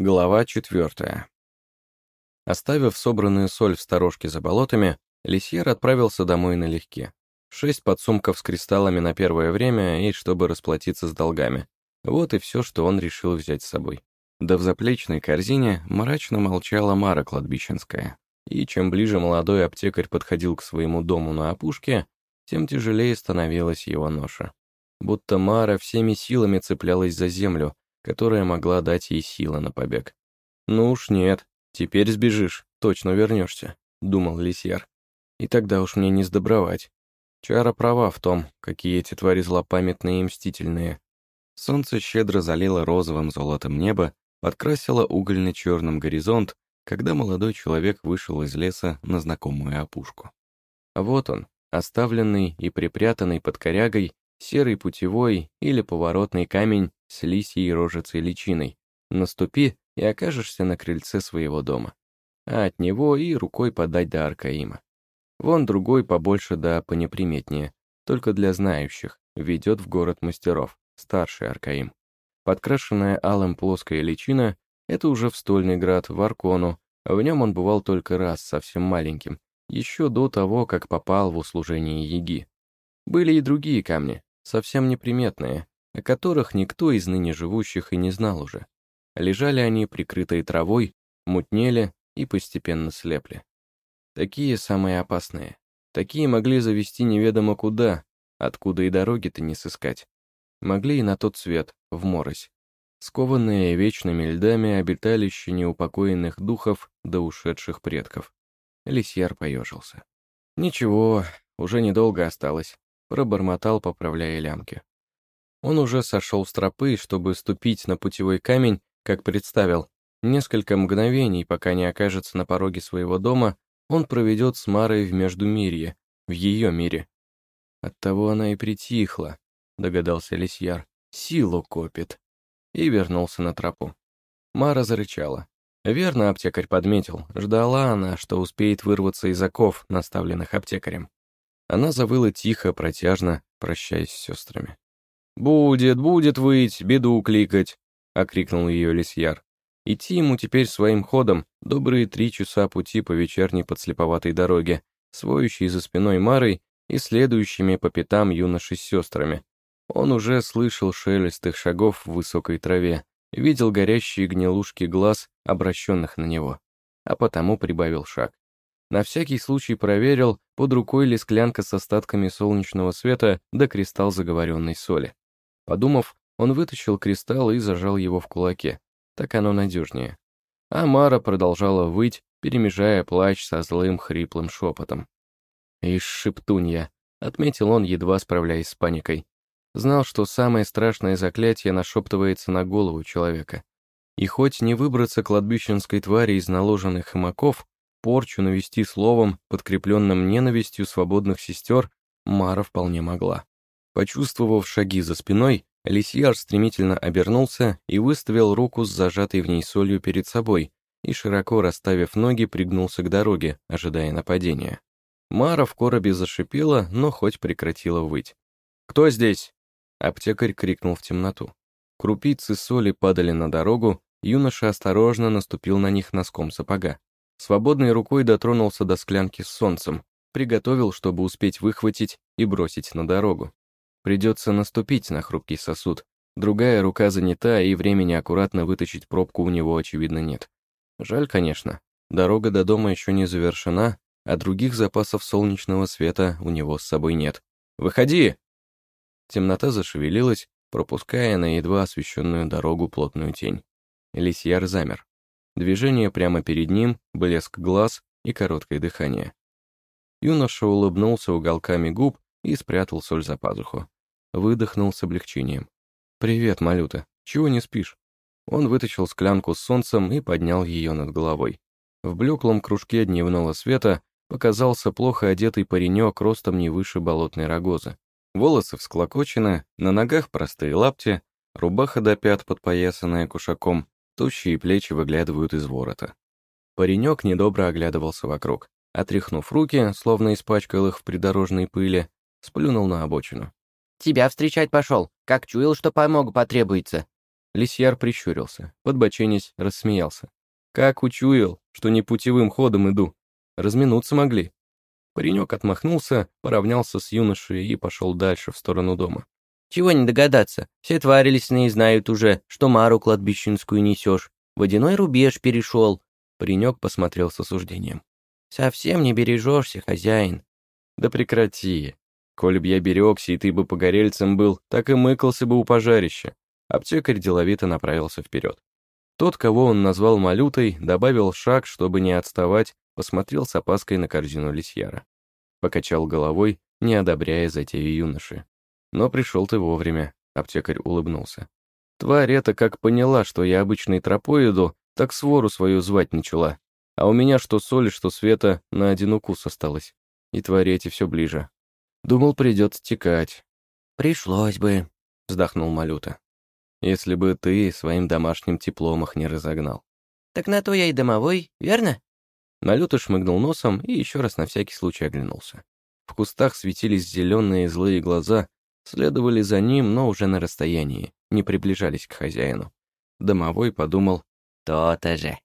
Глава четвертая. Оставив собранную соль в сторожке за болотами, Лисьер отправился домой налегке. Шесть подсумков с кристаллами на первое время и чтобы расплатиться с долгами. Вот и все, что он решил взять с собой. Да в заплечной корзине мрачно молчала Мара кладбищенская. И чем ближе молодой аптекарь подходил к своему дому на опушке, тем тяжелее становилась его ноша. Будто Мара всеми силами цеплялась за землю, которая могла дать ей силы на побег. «Ну уж нет, теперь сбежишь, точно вернешься», — думал Лисьяр. «И тогда уж мне не сдобровать. Чара права в том, какие эти твари злопамятные и мстительные. Солнце щедро залило розовым золотом небо, подкрасило угольно-черным горизонт, когда молодой человек вышел из леса на знакомую опушку. Вот он, оставленный и припрятанный под корягой, серый путевой или поворотный камень с лисьей рожицей личиной. Наступи и окажешься на крыльце своего дома. А от него и рукой подать до Аркаима. Вон другой побольше да понеприметнее, только для знающих, ведет в город мастеров, старший Аркаим. Подкрашенная алым плоская личина — это уже в Стольный град, в Аркону, в нем он бывал только раз, совсем маленьким, еще до того, как попал в услужение Еги. Были и другие камни, совсем неприметные, о которых никто из ныне живущих и не знал уже. Лежали они, прикрытые травой, мутнели и постепенно слепли. Такие самые опасные. Такие могли завести неведомо куда, откуда и дороги-то не сыскать. Могли и на тот свет, в морось. Скованные вечными льдами обиталище неупокоенных духов до ушедших предков. Лисьяр поежился. «Ничего, уже недолго осталось», — пробормотал, поправляя лямки. Он уже сошел с тропы, чтобы ступить на путевой камень, как представил. Несколько мгновений, пока не окажется на пороге своего дома, он проведет с Марой в Междумирье, в ее мире. Оттого она и притихла, догадался Лисьяр. Силу копит. И вернулся на тропу. Мара зарычала. Верно аптекарь подметил. Ждала она, что успеет вырваться из оков, наставленных аптекарем. Она завыла тихо, протяжно, прощаясь с сестрами. «Будет, будет выть, беду кликать!» — окрикнул ее лисьяр. Идти ему теперь своим ходом добрые три часа пути по вечерней подслеповатой дороге, своющей за спиной Марой и следующими по пятам юноши с сестрами. Он уже слышал шелест их шагов в высокой траве, видел горящие гнилушки глаз, обращенных на него, а потому прибавил шаг. На всякий случай проверил, под рукой ли склянка с остатками солнечного света да кристалл заговоренной соли. Подумав, он вытащил кристалл и зажал его в кулаке. Так оно надежнее. А Мара продолжала выть, перемежая плач со злым хриплым шепотом. «Ишь, шептунья», — отметил он, едва справляясь с паникой. Знал, что самое страшное заклятие нашептывается на голову человека. И хоть не выбраться кладбищенской твари из наложенных хомаков, порчу навести словом, подкрепленным ненавистью свободных сестер, Мара вполне могла. Почувствовав шаги за спиной, Лисьяр стремительно обернулся и выставил руку с зажатой в ней солью перед собой и, широко расставив ноги, пригнулся к дороге, ожидая нападения. Мара в коробе зашипела, но хоть прекратила выть. «Кто здесь?» Аптекарь крикнул в темноту. Крупицы соли падали на дорогу, юноша осторожно наступил на них носком сапога. Свободной рукой дотронулся до склянки с солнцем, приготовил, чтобы успеть выхватить и бросить на дорогу. Придется наступить на хрупкий сосуд. Другая рука занята, и времени аккуратно вытащить пробку у него, очевидно, нет. Жаль, конечно. Дорога до дома еще не завершена, а других запасов солнечного света у него с собой нет. «Выходи!» Темнота зашевелилась, пропуская на едва освещенную дорогу плотную тень. Лисьяр замер. Движение прямо перед ним, блеск глаз и короткое дыхание. Юноша улыбнулся уголками губ и спрятал соль за пазуху. Выдохнул с облегчением. «Привет, малюта. Чего не спишь?» Он вытащил склянку с солнцем и поднял ее над головой. В блеклом кружке дневного света показался плохо одетый паренек ростом не выше болотной рогозы. Волосы всклокочены, на ногах простые лапти, рубаха до пят подпоясанная кушаком, тощие плечи выглядывают из ворота. Паренек недобро оглядывался вокруг. Отряхнув руки, словно испачкал их в придорожной пыли, сплюнул на обочину. Тебя встречать пошел, как чуял, что помогу потребуется». Лисьяр прищурился, подбоченясь, рассмеялся. Как учуял, что не путевым ходом иду. Разминуться могли. Паренек отмахнулся, поравнялся с юношей и пошел дальше, в сторону дома. «Чего не догадаться? Все твари лесные знают уже, что Мару кладбищенскую несешь. Водяной рубеж перешел». Паренек посмотрел с осуждением. «Совсем не бережешься, хозяин». «Да прекрати. Коль б я берегся, и ты бы погорельцем был, так и мыкался бы у пожарища». Аптекарь деловито направился вперед. Тот, кого он назвал малютой, добавил шаг, чтобы не отставать, посмотрел с опаской на корзину лисьяра. Покачал головой, не одобряя затею юноши. Но пришел ты вовремя, аптекарь улыбнулся. Тварь эта как поняла, что я обычный тропой иду, так свору свою звать начала. А у меня что соли, что света на один укус осталось. И твари эти все ближе. Думал, придется текать. «Пришлось бы», — вздохнул Малюта. «Если бы ты своим домашним теплом их не разогнал». «Так на то я и домовой, верно?» Налюта шмыгнул носом и еще раз на всякий случай оглянулся. В кустах светились зеленые злые глаза, следовали за ним, но уже на расстоянии, не приближались к хозяину. Домовой подумал, «То-то же».